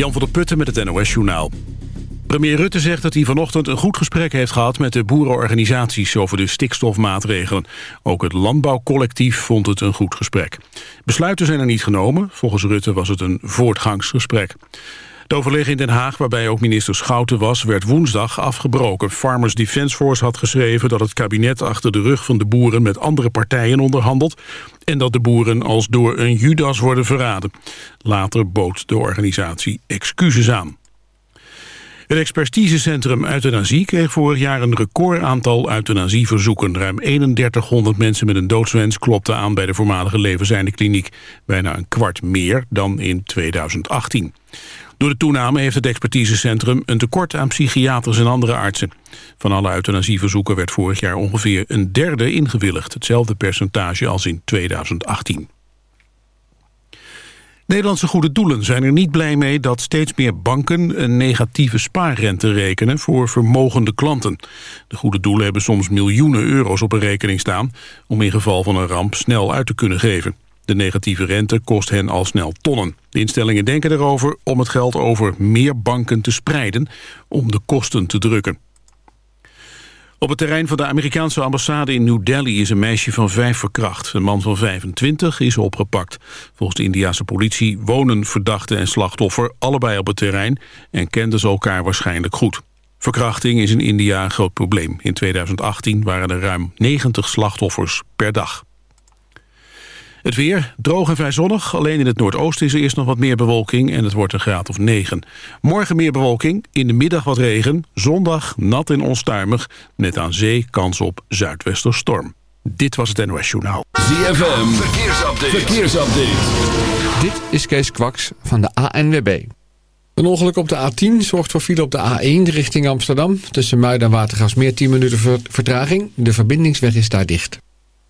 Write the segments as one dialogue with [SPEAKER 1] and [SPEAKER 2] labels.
[SPEAKER 1] Jan van der Putten met het NOS-journaal. Premier Rutte zegt dat hij vanochtend een goed gesprek heeft gehad... met de boerenorganisaties over de stikstofmaatregelen. Ook het landbouwcollectief vond het een goed gesprek. Besluiten zijn er niet genomen. Volgens Rutte was het een voortgangsgesprek. De overleg in Den Haag, waarbij ook minister Schouten was... werd woensdag afgebroken. Farmers Defence Force had geschreven dat het kabinet... achter de rug van de boeren met andere partijen onderhandelt... en dat de boeren als door een Judas worden verraden. Later bood de organisatie excuses aan. Het expertisecentrum euthanasie kreeg vorig jaar een recordaantal euthanasieverzoeken. Ruim 3100 mensen met een doodswens klopten aan bij de voormalige levenseinde kliniek. Bijna een kwart meer dan in 2018. Door de toename heeft het expertisecentrum een tekort aan psychiaters en andere artsen. Van alle euthanasieverzoeken werd vorig jaar ongeveer een derde ingewilligd. Hetzelfde percentage als in 2018. Nederlandse goede doelen zijn er niet blij mee dat steeds meer banken een negatieve spaarrente rekenen voor vermogende klanten. De goede doelen hebben soms miljoenen euro's op een rekening staan om in geval van een ramp snel uit te kunnen geven. De negatieve rente kost hen al snel tonnen. De instellingen denken erover om het geld over meer banken te spreiden om de kosten te drukken. Op het terrein van de Amerikaanse ambassade in New Delhi is een meisje van vijf verkracht. Een man van 25 is opgepakt. Volgens de Indiase politie wonen verdachte en slachtoffer allebei op het terrein en kenden ze elkaar waarschijnlijk goed. Verkrachting is in India een groot probleem. In 2018 waren er ruim 90 slachtoffers per dag. Het weer, droog en vrij zonnig. Alleen in het noordoosten is er eerst nog wat meer bewolking... en het wordt een graad of 9. Morgen meer bewolking, in de middag wat regen. Zondag nat en onstuimig. Net aan zee kans op zuidwesterstorm. Dit was het NOS Journaal.
[SPEAKER 2] ZFM, verkeersupdate. verkeersupdate.
[SPEAKER 3] Dit is Kees Kwaks van de ANWB. Een ongeluk op de A10 zorgt voor file op de A1 richting Amsterdam. Tussen Muiden en Watergasmeer 10 minuten vertraging. De verbindingsweg is daar dicht.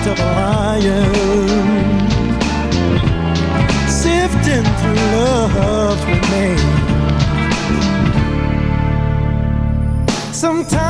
[SPEAKER 4] heart of a lion Sifting through love's remains Sometimes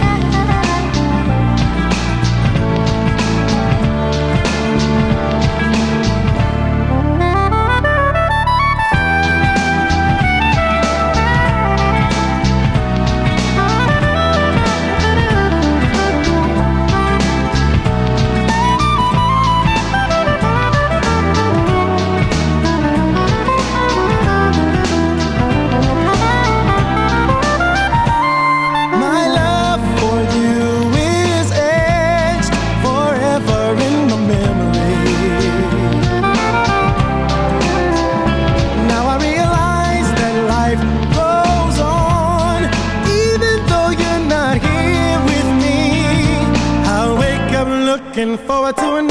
[SPEAKER 4] looking forward to
[SPEAKER 5] an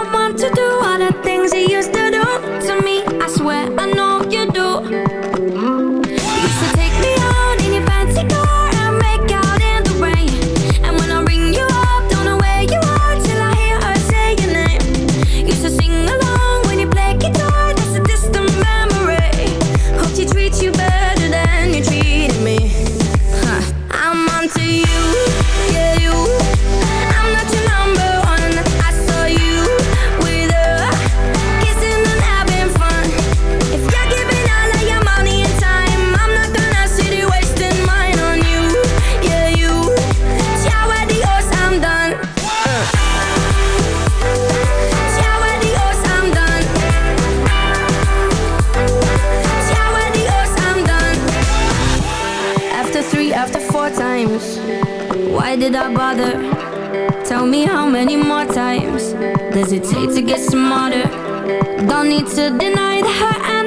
[SPEAKER 6] hesitate to get smarter. Don't need to deny the her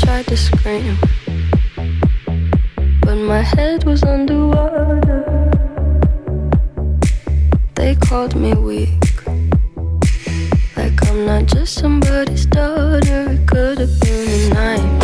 [SPEAKER 7] tried to scream, but my head was underwater. They called me weak, like I'm not just somebody's daughter. It could have been a nine.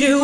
[SPEAKER 7] you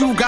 [SPEAKER 8] you got.